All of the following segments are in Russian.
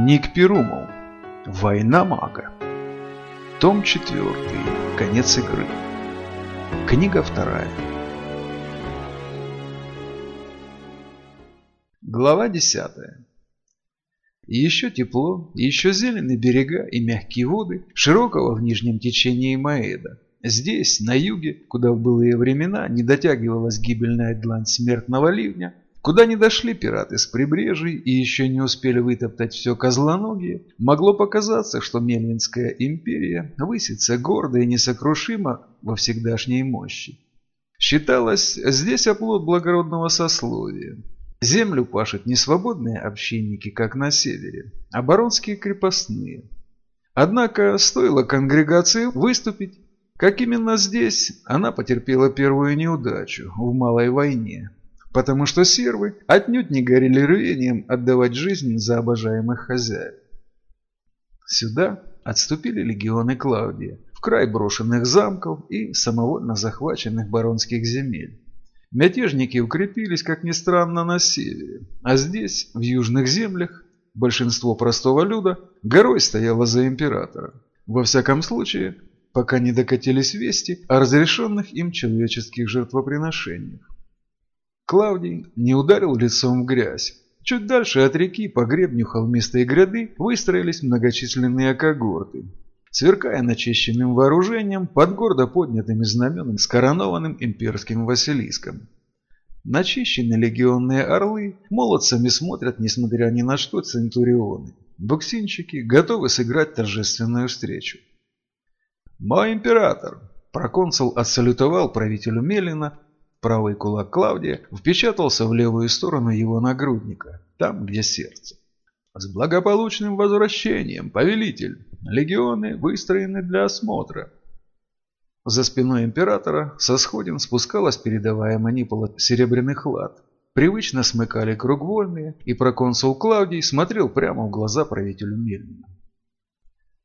Ник Перумов. Война мага. Том 4. Конец игры. Книга 2. Глава 10. еще тепло, еще зеленые берега и мягкие воды широкого в нижнем течении Маэда. Здесь, на юге, куда в былые времена не дотягивалась гибельная длань смертного ливня, Куда не дошли пираты с прибрежей и еще не успели вытоптать все козлоногие, могло показаться, что Мельнинская империя высится гордо и несокрушимо во всегдашней мощи. Считалось, здесь оплот благородного сословия. Землю пашут не свободные общинники, как на севере, а баронские крепостные. Однако стоило конгрегации выступить, как именно здесь она потерпела первую неудачу в Малой войне, потому что сервы отнюдь не горели рвением отдавать жизнь за обожаемых хозяев. Сюда отступили легионы Клаудия, в край брошенных замков и самовольно захваченных баронских земель. Мятежники укрепились, как ни странно, на севере, а здесь, в южных землях, большинство простого люда горой стояло за императора. Во всяком случае, пока не докатились вести о разрешенных им человеческих жертвоприношениях. Клавдий не ударил лицом в грязь. Чуть дальше от реки по гребню холмистой гряды выстроились многочисленные когорты. Сверкая начищенным вооружением, под гордо поднятыми знаменами с коронованным имперским Василиском. Начищенные легионные орлы молодцами смотрят, несмотря ни на что, центурионы. Буксинчики готовы сыграть торжественную встречу. «Мой император!» Проконсул отсалютовал правителю Мелина Правый кулак Клавдия впечатался в левую сторону его нагрудника, там, где сердце. «С благополучным возвращением, повелитель! Легионы выстроены для осмотра!» За спиной императора со сходин спускалась передовая манипула серебряных лад. Привычно смыкали круг вольные, и проконсул Клавдий смотрел прямо в глаза правителю Мельнина.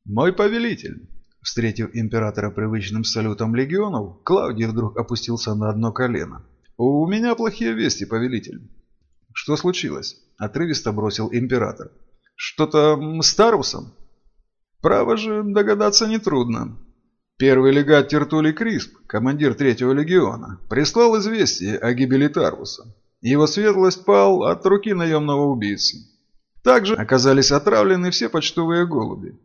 «Мой повелитель!» Встретив императора привычным салютом легионов, Клавдий вдруг опустился на одно колено. «У меня плохие вести, повелитель». «Что случилось?» – отрывисто бросил император. «Что-то с Тарусом?» «Право же, догадаться нетрудно. Первый легат Тертулий Крисп, командир третьего легиона, прислал известие о гибели Тарвуса. Его светлость пал от руки наемного убийцы. Также оказались отравлены все почтовые голуби.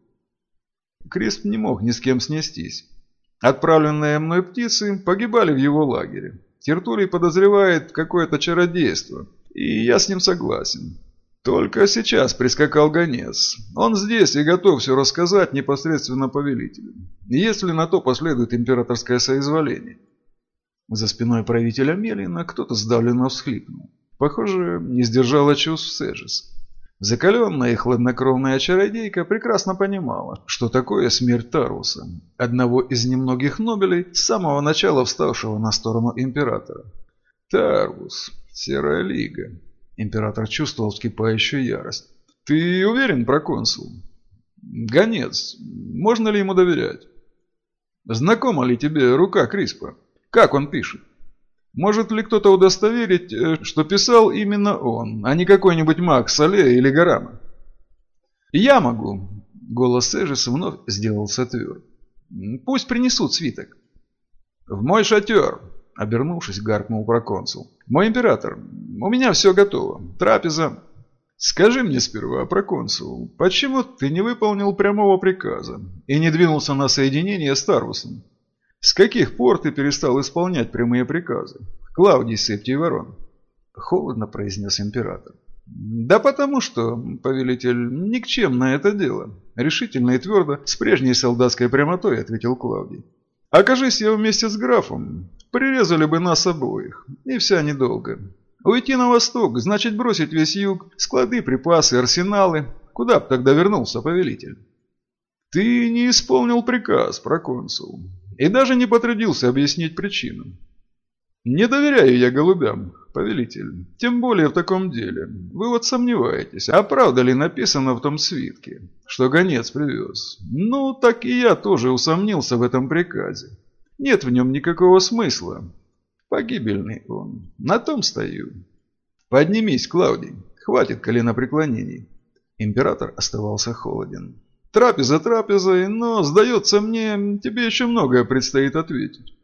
Крисп не мог ни с кем снестись. Отправленные мной птицы погибали в его лагере. Тертулий подозревает какое-то чародейство, и я с ним согласен. Только сейчас прискакал гонец. Он здесь и готов все рассказать непосредственно повелителю, если на то последует императорское соизволение. За спиной правителя Мелина кто-то сдавленно всхлипнул. Похоже, не сдержала чувств Сежис. Закаленная и хладнокровная чародейка прекрасно понимала, что такое смерть Таруса, одного из немногих Нобелей, с самого начала вставшего на сторону императора. Тарвус, Серая Лига. Император чувствовал вскипающую ярость. «Ты уверен, проконсул?» «Гонец. Можно ли ему доверять?» «Знакома ли тебе рука Криспа? Как он пишет?» Может ли кто-то удостоверить, э, что писал именно он, а не какой-нибудь маг Сале или Гарама? «Я могу», — голос Эжиса вновь сделался тверд. «Пусть принесут свиток». «В мой шатер», — обернувшись, гаркнул проконсул. «Мой император, у меня все готово. Трапеза...» «Скажи мне сперва, проконсул, почему ты не выполнил прямого приказа и не двинулся на соединение с Тарвусом?» С каких пор ты перестал исполнять прямые приказы? Клавдий Септий Ворон. Холодно произнес император. Да потому что, повелитель, никчемно это дело. Решительно и твердо, с прежней солдатской прямотой, ответил Клавдий. Окажись я вместе с графом, прирезали бы нас обоих. И вся недолго. Уйти на восток, значит бросить весь юг, склады, припасы, арсеналы. Куда б тогда вернулся повелитель? Ты не исполнил приказ, проконсул и даже не потрудился объяснить причину. Не доверяю я голубям, повелитель, тем более в таком деле. Вы вот сомневаетесь, а правда ли написано в том свитке, что гонец привез? Ну, так и я тоже усомнился в этом приказе. Нет в нем никакого смысла. Погибельный он. На том стою. Поднимись, Клаудий. Хватит коленопреклонений. Император оставался холоден. Трапеза трапезой, но, сдается мне, тебе еще многое предстоит ответить.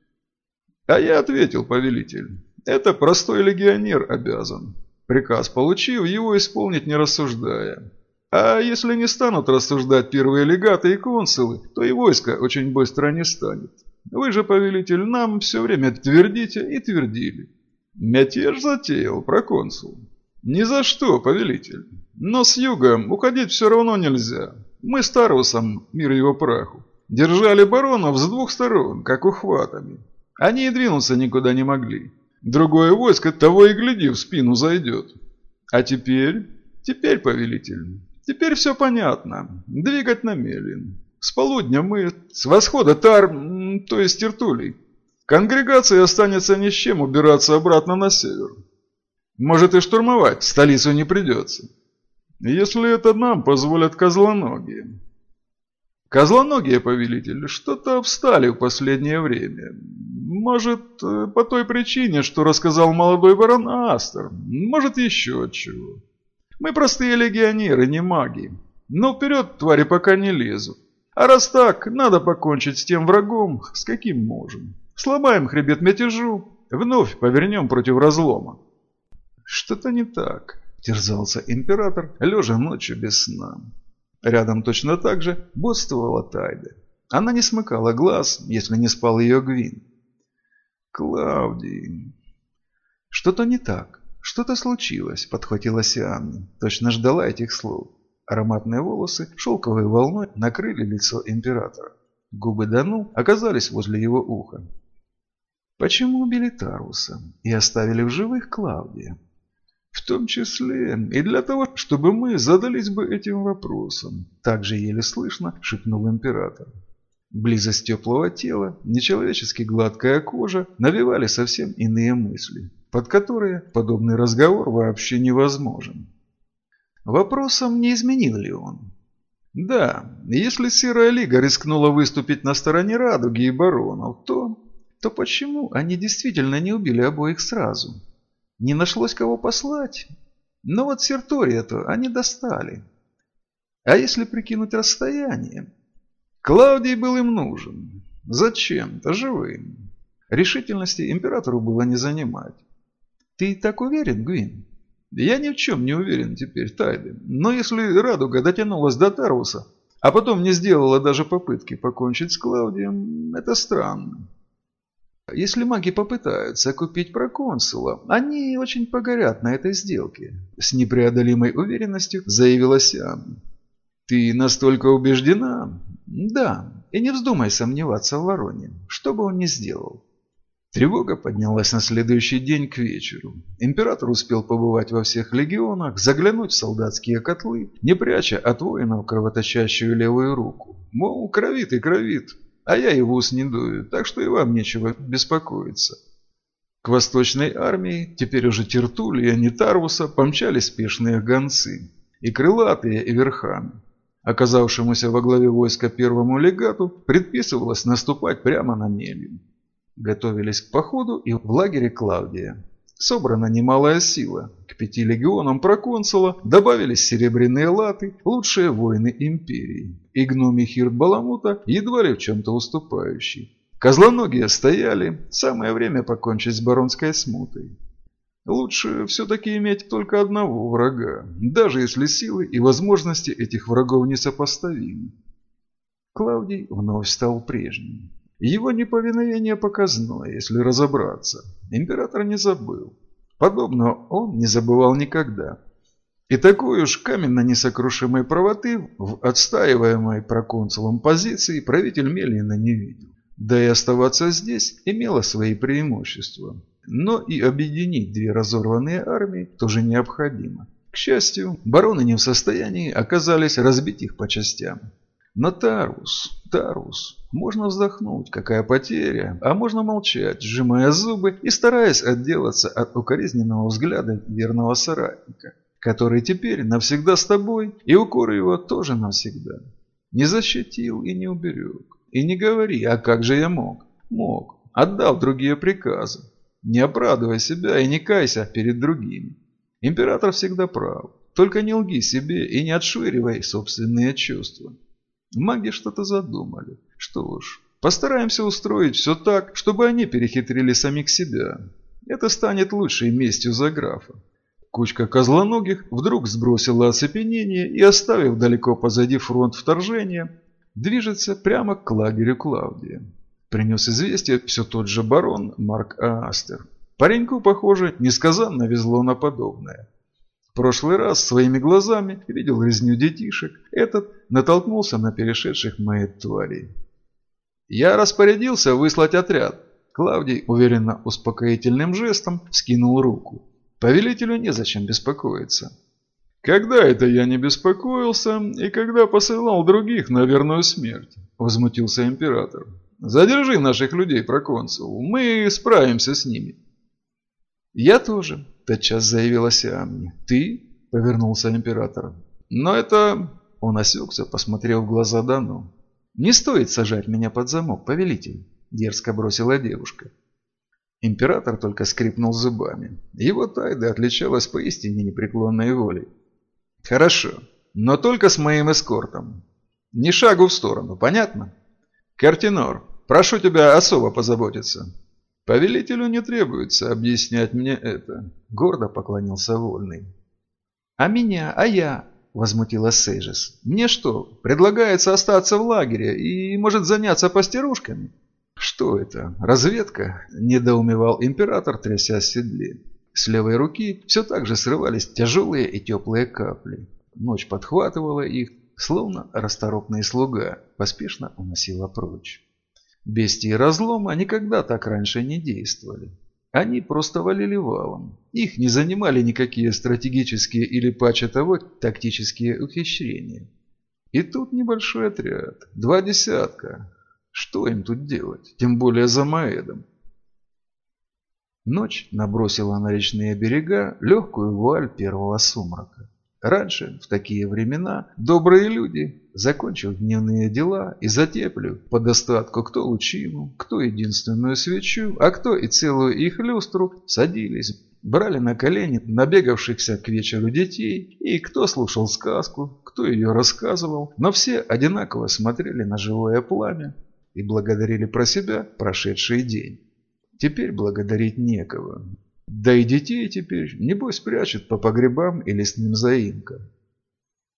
А я ответил, повелитель. Это простой легионер обязан. Приказ получив, его исполнить не рассуждая. А если не станут рассуждать первые легаты и консулы, то и войско очень быстро не станет. Вы же, повелитель, нам все время твердите и твердили. Мятеж затеял, проконсул. Ни за что, повелитель. Но с юга уходить все равно нельзя. Мы с Тарусом, мир его праху, держали баронов с двух сторон, как ухватами. Они и двинуться никуда не могли. Другое войско того и гляди в спину зайдет. А теперь... Теперь, повелитель, теперь все понятно. Двигать намерен. С полудня мы, с восхода Тар, то есть Тертулей, конгрегация останется ни с чем убираться обратно на север. Может и штурмовать столицу не придется. Если это нам позволят козлоногие. Козлоногие, повелитель, что-то встали в последнее время. Может, э, по той причине, что рассказал молодой барон Астер. Может, еще чего. Мы простые легионеры, не маги. Но вперед твари пока не лезут. А раз так, надо покончить с тем врагом, с каким можем. Сломаем хребет мятежу, вновь повернем против разлома. Что-то не так, терзался император, лежа ночью без сна. Рядом точно так же бодствовала Тайда. Она не смыкала глаз, если не спал ее Гвин. Клавдий... Что-то не так, что-то случилось, подхватила Сианна. Точно ждала этих слов. Ароматные волосы шелковой волной накрыли лицо императора. Губы Дану оказались возле его уха. Почему убили Таруса и оставили в живых Клавдия? В том числе и для того, чтобы мы задались бы этим вопросом. Так же еле слышно шепнул император. Близость теплого тела, нечеловечески гладкая кожа навевали совсем иные мысли, под которые подобный разговор вообще невозможен. Вопросом, не изменил ли он? Да, если Серая Лига рискнула выступить на стороне Радуги и Баронов, то... То почему они действительно не убили обоих сразу? Не нашлось кого послать? Но вот Сертория-то они достали. А если прикинуть расстояние? Клаудий был им нужен. Зачем-то живым. Решительности императору было не занимать. Ты так уверен, Гвин? Я ни в чем не уверен теперь, Тайли. Но если радуга дотянулась до Таруса, а потом не сделала даже попытки покончить с Клаудием, это странно. Если маги попытаются купить проконсула, они очень погорят на этой сделке. С непреодолимой уверенностью заявила Сиан. Ты настолько убеждена? Да, и не вздумай сомневаться в Вороне, что бы он ни сделал. Тревога поднялась на следующий день к вечеру. Император успел побывать во всех легионах, заглянуть в солдатские котлы, не пряча от воинов кровоточащую левую руку. Мол, кровит и кровит, а я и в ус не дую, так что и вам нечего беспокоиться. К восточной армии, теперь уже Тертулия, не Тарвуса, помчались спешные гонцы, и крылатые, и верхами. Оказавшемуся во главе войска первому легату предписывалось наступать прямо на Мелью. Готовились к походу и в лагере Клавдия. Собрана немалая сила. К пяти легионам проконсула добавились серебряные латы, лучшие воины империи. И гномий Хирт Баламута едва ли в чем-то уступающий. Козлоногие стояли, самое время покончить с баронской смутой. Лучше все-таки иметь только одного врага, даже если силы и возможности этих врагов несопоставимы. Клавдий вновь стал прежним. Его неповиновение показное, если разобраться. Император не забыл. Подобного он не забывал никогда. И такой уж каменно-несокрушимой правоты в отстаиваемой проконсулом позиции правитель Мельина не видел. Да и оставаться здесь имело свои преимущества. Но и объединить две разорванные армии тоже необходимо. К счастью, бароны не в состоянии оказались разбить их по частям. Но Тарус, можно вздохнуть, какая потеря, а можно молчать, сжимая зубы и стараясь отделаться от укоризненного взгляда верного соратника, который теперь навсегда с тобой, и укоры его тоже навсегда. Не защитил и не уберег. И не говори, а как же я мог? Мог. Отдал другие приказы. Не оправдывай себя и не кайся перед другими. Император всегда прав. Только не лги себе и не отшвыривай собственные чувства. Маги что-то задумали. Что ж, постараемся устроить все так, чтобы они перехитрили самих себя. Это станет лучшей местью за графа. Кучка козлоногих вдруг сбросила оцепенение и, оставив далеко позади фронт вторжения, движется прямо к лагерю Клавдия. Принес известие все тот же барон Марк Астер. Пареньку, похоже, несказанно везло на подобное. Прошлый раз своими глазами видел резню детишек, этот натолкнулся на перешедших мои тварей. «Я распорядился выслать отряд», Клавдий уверенно успокоительным жестом скинул руку. Повелителю незачем беспокоиться. «Когда это я не беспокоился и когда посылал других на верную смерть?» – возмутился император. «Задержи наших людей, проконсул, мы справимся с ними». «Я тоже», – тотчас заявила Сиамни. «Ты?» – повернулся император. «Но это...» – он осекся, посмотрел в глаза Дану. «Не стоит сажать меня под замок, повелитель дерзко бросила девушка. Император только скрипнул зубами. Его тайда отличалась поистине непреклонной волей. «Хорошо, но только с моим эскортом. Ни шагу в сторону, понятно? Картинор, прошу тебя особо позаботиться». «Повелителю не требуется объяснять мне это», — гордо поклонился Вольный. «А меня, а я?» — возмутилась Сейжес. «Мне что, предлагается остаться в лагере и, может, заняться пастерушками?» «Что это? Разведка?» – недоумевал император, тряся седле. С левой руки все так же срывались тяжелые и теплые капли. Ночь подхватывала их, словно расторопный слуга, поспешно уносила прочь. Бестии разлома никогда так раньше не действовали. Они просто валили валом. Их не занимали никакие стратегические или, паче того, тактические ухищрения. И тут небольшой отряд, два десятка, что им тут делать, тем более за Маэдом? Ночь набросила на речные берега легкую вуаль первого сумрака. Раньше, в такие времена, добрые люди, закончив дневные дела и затеплив по достатку кто лучину, кто единственную свечу, а кто и целую их люстру, садились, брали на колени набегавшихся к вечеру детей, и кто слушал сказку, кто ее рассказывал, но все одинаково смотрели на живое пламя, и благодарили про себя прошедший день. Теперь благодарить некого. Да и детей теперь, небось, прячут по погребам и лесным заимкам.